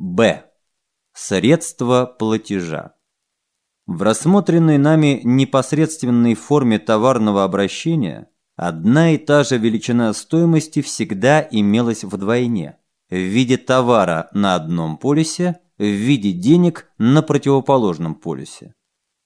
Б. Средства платежа. В рассмотренной нами непосредственной форме товарного обращения одна и та же величина стоимости всегда имелась вдвойне в виде товара на одном полюсе, в виде денег на противоположном полюсе.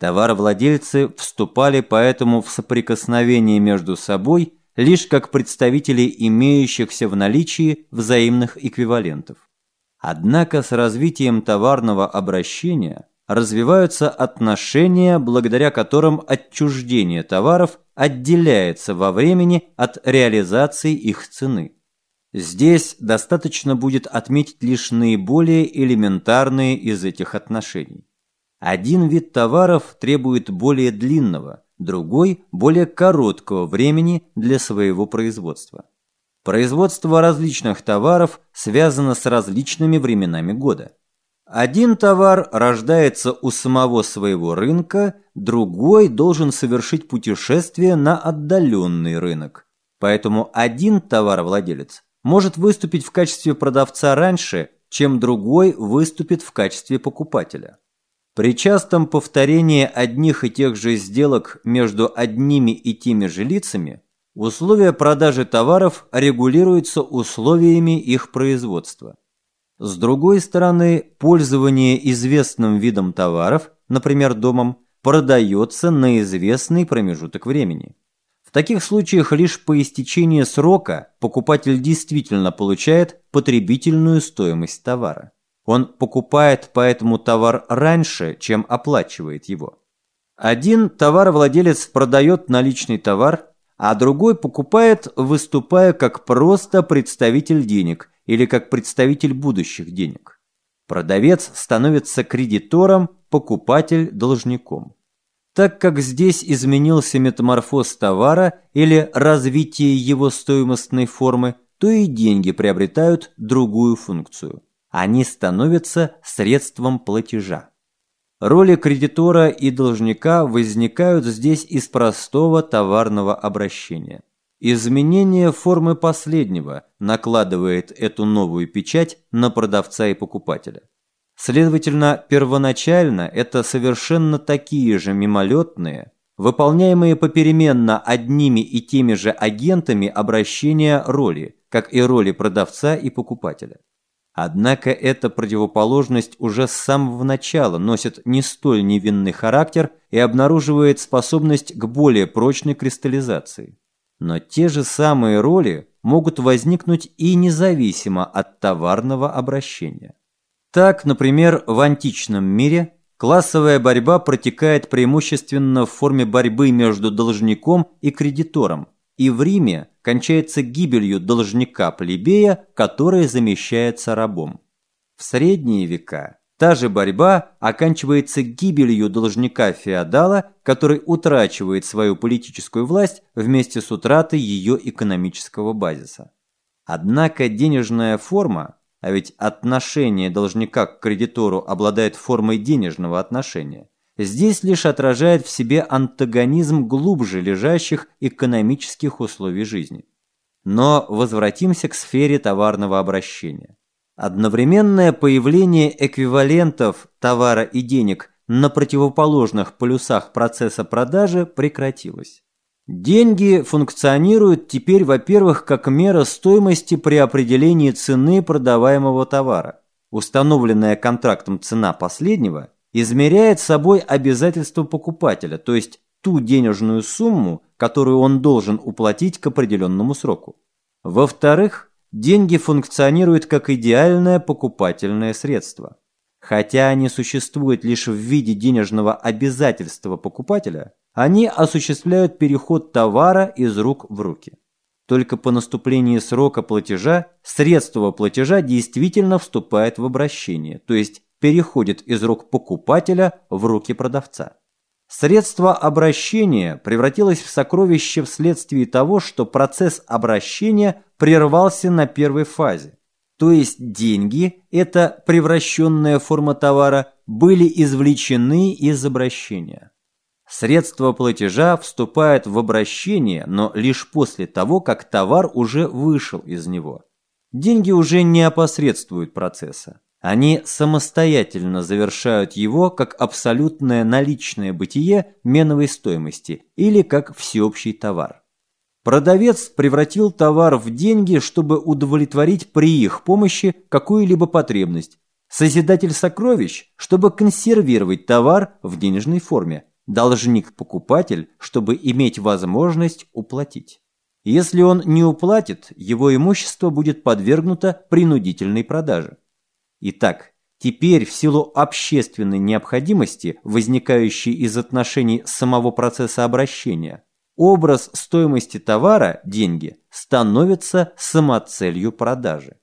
Товаровладельцы вступали поэтому в соприкосновение между собой лишь как представители имеющихся в наличии взаимных эквивалентов. Однако с развитием товарного обращения развиваются отношения, благодаря которым отчуждение товаров отделяется во времени от реализации их цены. Здесь достаточно будет отметить лишь наиболее элементарные из этих отношений. Один вид товаров требует более длинного, другой – более короткого времени для своего производства. Производство различных товаров связано с различными временами года. Один товар рождается у самого своего рынка, другой должен совершить путешествие на отдаленный рынок. Поэтому один товаровладелец может выступить в качестве продавца раньше, чем другой выступит в качестве покупателя. При частом повторении одних и тех же сделок между одними и теми же лицами Условия продажи товаров регулируются условиями их производства. С другой стороны, пользование известным видом товаров, например, домом, продается на известный промежуток времени. В таких случаях лишь по истечении срока покупатель действительно получает потребительную стоимость товара. Он покупает поэтому товар раньше, чем оплачивает его. Один товаровладелец продает наличный товар а другой покупает, выступая как просто представитель денег или как представитель будущих денег. Продавец становится кредитором, покупатель – должником. Так как здесь изменился метаморфоз товара или развитие его стоимостной формы, то и деньги приобретают другую функцию. Они становятся средством платежа. Роли кредитора и должника возникают здесь из простого товарного обращения. Изменение формы последнего накладывает эту новую печать на продавца и покупателя. Следовательно, первоначально это совершенно такие же мимолетные, выполняемые попеременно одними и теми же агентами обращения роли, как и роли продавца и покупателя. Однако эта противоположность уже с самого начала носит не столь невинный характер и обнаруживает способность к более прочной кристаллизации. Но те же самые роли могут возникнуть и независимо от товарного обращения. Так, например, в античном мире классовая борьба протекает преимущественно в форме борьбы между должником и кредитором, и в Риме кончается гибелью должника-плебея, который замещается рабом. В средние века та же борьба оканчивается гибелью должника-феодала, который утрачивает свою политическую власть вместе с утратой ее экономического базиса. Однако денежная форма, а ведь отношение должника к кредитору обладает формой денежного отношения, здесь лишь отражает в себе антагонизм глубже лежащих экономических условий жизни. Но возвратимся к сфере товарного обращения. Одновременное появление эквивалентов товара и денег на противоположных полюсах процесса продажи прекратилось. Деньги функционируют теперь, во-первых, как мера стоимости при определении цены продаваемого товара. Установленная контрактом цена последнего – измеряет собой обязательство покупателя, то есть ту денежную сумму, которую он должен уплатить к определенному сроку. Во-вторых, деньги функционируют как идеальное покупательное средство. Хотя они существуют лишь в виде денежного обязательства покупателя, они осуществляют переход товара из рук в руки. Только по наступлении срока платежа средство платежа действительно вступает в обращение, то есть переходит из рук покупателя в руки продавца. Средство обращения превратилось в сокровище вследствие того, что процесс обращения прервался на первой фазе. То есть деньги, это превращенная форма товара, были извлечены из обращения. Средство платежа вступает в обращение, но лишь после того, как товар уже вышел из него. Деньги уже не опосредствуют процесса. Они самостоятельно завершают его как абсолютное наличное бытие меновой стоимости или как всеобщий товар. Продавец превратил товар в деньги, чтобы удовлетворить при их помощи какую-либо потребность. Созидатель сокровищ, чтобы консервировать товар в денежной форме. Должник-покупатель, чтобы иметь возможность уплатить. Если он не уплатит, его имущество будет подвергнуто принудительной продаже. Итак, теперь в силу общественной необходимости, возникающей из отношений самого процесса обращения, образ стоимости товара, деньги, становится самоцелью продажи.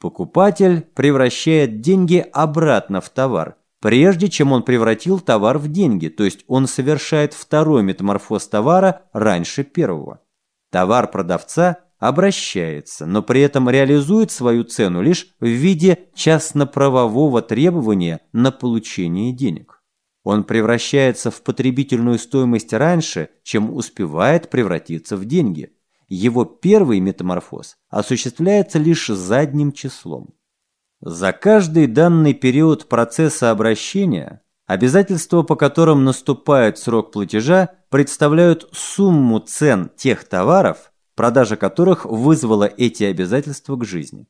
Покупатель превращает деньги обратно в товар, прежде чем он превратил товар в деньги, то есть он совершает второй метаморфоз товара раньше первого. Товар продавца обращается, но при этом реализует свою цену лишь в виде частно-правового требования на получение денег. Он превращается в потребительную стоимость раньше, чем успевает превратиться в деньги. Его первый метаморфоз осуществляется лишь задним числом. За каждый данный период процесса обращения обязательства, по которым наступает срок платежа, представляют сумму цен тех товаров, продажа которых вызвала эти обязательства к жизни.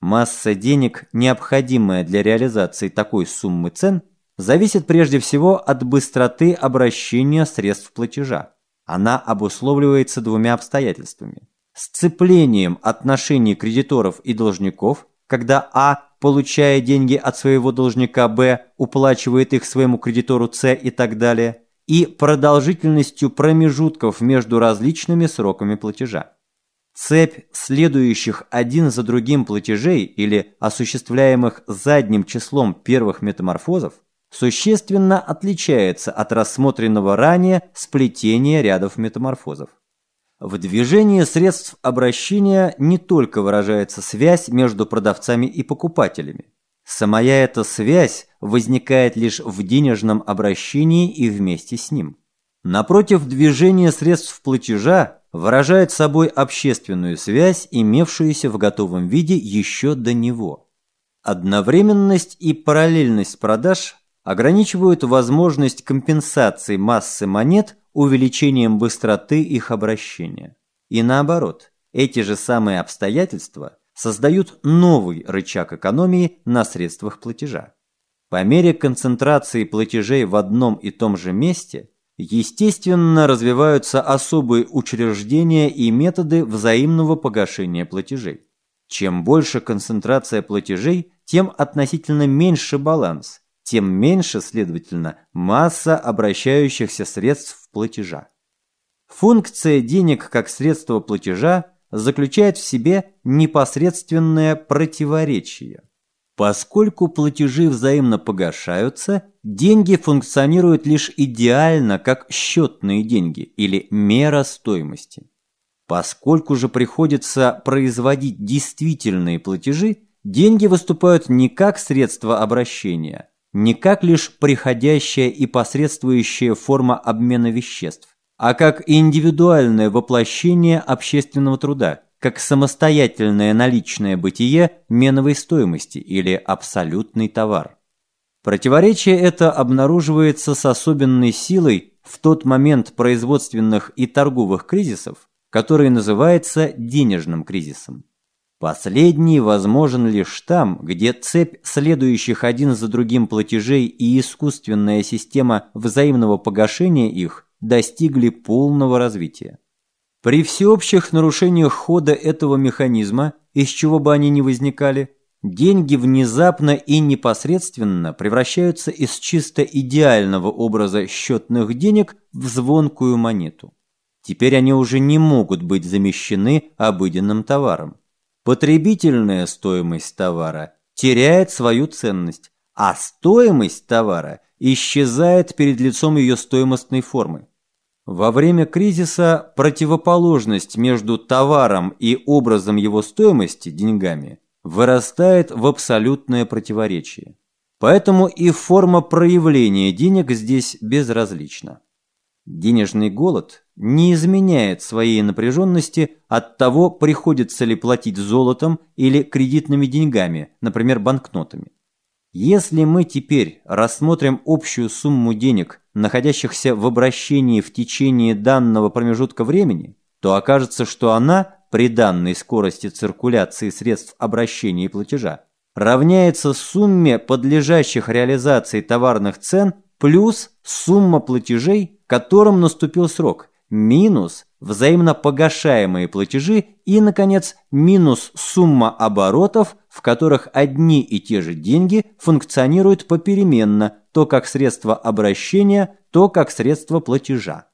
Масса денег, необходимая для реализации такой суммы цен, зависит прежде всего от быстроты обращения средств платежа. Она обусловливается двумя обстоятельствами. Сцеплением отношений кредиторов и должников, когда А, получая деньги от своего должника Б, уплачивает их своему кредитору С и так далее – и продолжительностью промежутков между различными сроками платежа. Цепь следующих один за другим платежей или осуществляемых задним числом первых метаморфозов существенно отличается от рассмотренного ранее сплетения рядов метаморфозов. В движении средств обращения не только выражается связь между продавцами и покупателями, Самая эта связь возникает лишь в денежном обращении и вместе с ним. Напротив, движение средств платежа выражает собой общественную связь, имевшуюся в готовом виде еще до него. Одновременность и параллельность продаж ограничивают возможность компенсации массы монет увеличением быстроты их обращения. И наоборот, эти же самые обстоятельства создают новый рычаг экономии на средствах платежа. По мере концентрации платежей в одном и том же месте, естественно, развиваются особые учреждения и методы взаимного погашения платежей. Чем больше концентрация платежей, тем относительно меньше баланс, тем меньше, следовательно, масса обращающихся средств платежа. Функция денег как средство платежа заключает в себе непосредственное противоречие. Поскольку платежи взаимно погашаются, деньги функционируют лишь идеально как счетные деньги или мера стоимости. Поскольку же приходится производить действительные платежи, деньги выступают не как средство обращения, не как лишь приходящая и посредствующая форма обмена веществ, а как индивидуальное воплощение общественного труда, как самостоятельное наличное бытие меновой стоимости или абсолютный товар. Противоречие это обнаруживается с особенной силой в тот момент производственных и торговых кризисов, который называется денежным кризисом. Последний возможен лишь там, где цепь следующих один за другим платежей и искусственная система взаимного погашения их достигли полного развития. При всеобщих нарушениях хода этого механизма, из чего бы они ни возникали, деньги внезапно и непосредственно превращаются из чисто идеального образа счетных денег в звонкую монету. Теперь они уже не могут быть замещены обыденным товаром. Потребительная стоимость товара теряет свою ценность, а стоимость товара исчезает перед лицом ее стоимостной формы. Во время кризиса противоположность между товаром и образом его стоимости, деньгами, вырастает в абсолютное противоречие. Поэтому и форма проявления денег здесь безразлична. Денежный голод не изменяет своей напряженности от того, приходится ли платить золотом или кредитными деньгами, например, банкнотами. Если мы теперь рассмотрим общую сумму денег, находящихся в обращении в течение данного промежутка времени, то окажется, что она при данной скорости циркуляции средств обращения и платежа равняется сумме подлежащих реализации товарных цен плюс сумма платежей, которым наступил срок, минус взаимно погашаемые платежи и, наконец, минус сумма оборотов, в которых одни и те же деньги функционируют попеременно, то как средство обращения, то как средство платежа.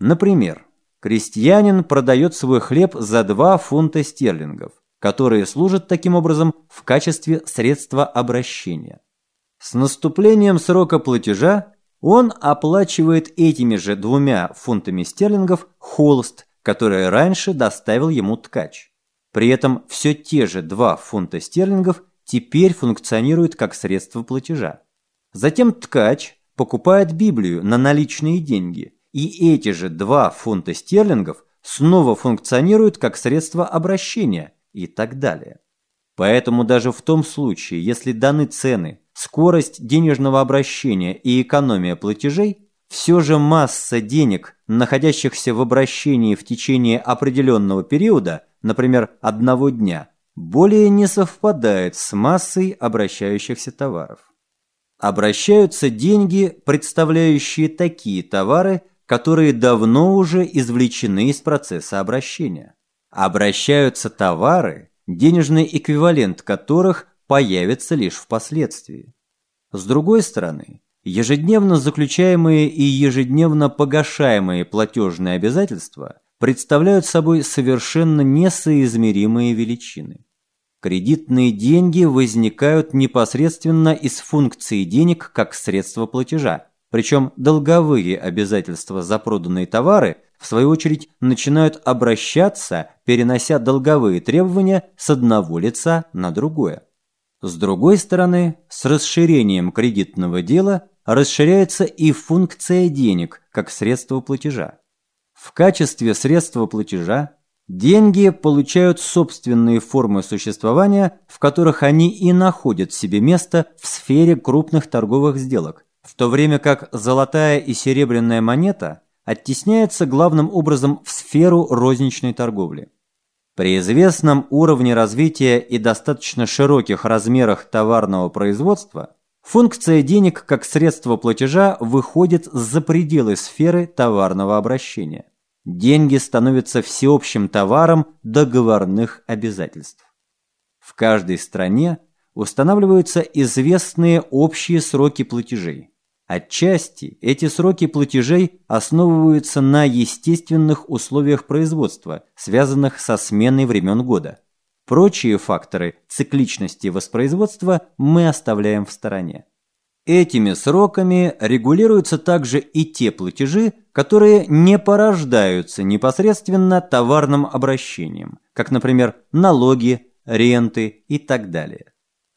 Например, крестьянин продает свой хлеб за 2 фунта стерлингов, которые служат таким образом в качестве средства обращения. С наступлением срока платежа он оплачивает этими же двумя фунтами стерлингов холст, который раньше доставил ему ткач. При этом все те же 2 фунта стерлингов теперь функционируют как средство платежа. Затем ткач покупает Библию на наличные деньги, и эти же 2 фунта стерлингов снова функционируют как средство обращения и так далее. Поэтому даже в том случае, если даны цены, скорость денежного обращения и экономия платежей, все же масса денег, находящихся в обращении в течение определенного периода, например, одного дня, более не совпадает с массой обращающихся товаров. Обращаются деньги, представляющие такие товары, которые давно уже извлечены из процесса обращения. Обращаются товары, денежный эквивалент которых появится лишь впоследствии. С другой стороны, ежедневно заключаемые и ежедневно погашаемые платежные обязательства представляют собой совершенно несоизмеримые величины. Кредитные деньги возникают непосредственно из функции денег как средства платежа, причем долговые обязательства за проданные товары в свою очередь начинают обращаться, перенося долговые требования с одного лица на другое. С другой стороны, с расширением кредитного дела расширяется и функция денег как средство платежа. В качестве средства платежа деньги получают собственные формы существования, в которых они и находят себе место в сфере крупных торговых сделок, в то время как золотая и серебряная монета оттесняется главным образом в сферу розничной торговли. При известном уровне развития и достаточно широких размерах товарного производства функция денег как средство платежа выходит за пределы сферы товарного обращения. Деньги становятся всеобщим товаром договорных обязательств. В каждой стране устанавливаются известные общие сроки платежей. Отчасти эти сроки платежей основываются на естественных условиях производства, связанных со сменой времен года. Прочие факторы цикличности воспроизводства мы оставляем в стороне. Этими сроками регулируются также и те платежи, которые не порождаются непосредственно товарным обращением, как, например, налоги, ренты и так далее.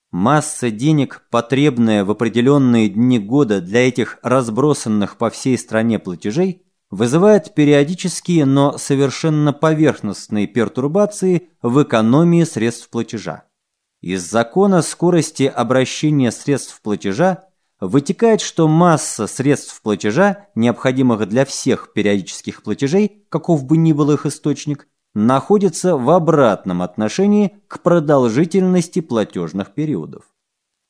Масса денег, потребная в определенные дни года для этих разбросанных по всей стране платежей, вызывает периодические, но совершенно поверхностные пертурбации в экономии средств платежа. Из закона скорости обращения средств платежа вытекает, что масса средств платежа, необходимых для всех периодических платежей, каков бы ни был их источник, находится в обратном отношении к продолжительности платежных периодов.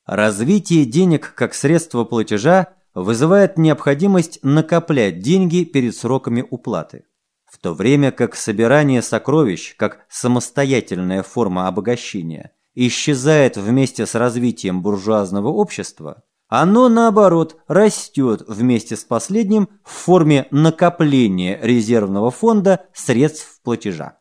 Развитие денег как средства платежа вызывает необходимость накоплять деньги перед сроками уплаты. В то время как собирание сокровищ как самостоятельная форма обогащения исчезает вместе с развитием буржуазного общества, оно, наоборот, растет вместе с последним в форме накопления резервного фонда средств платежа.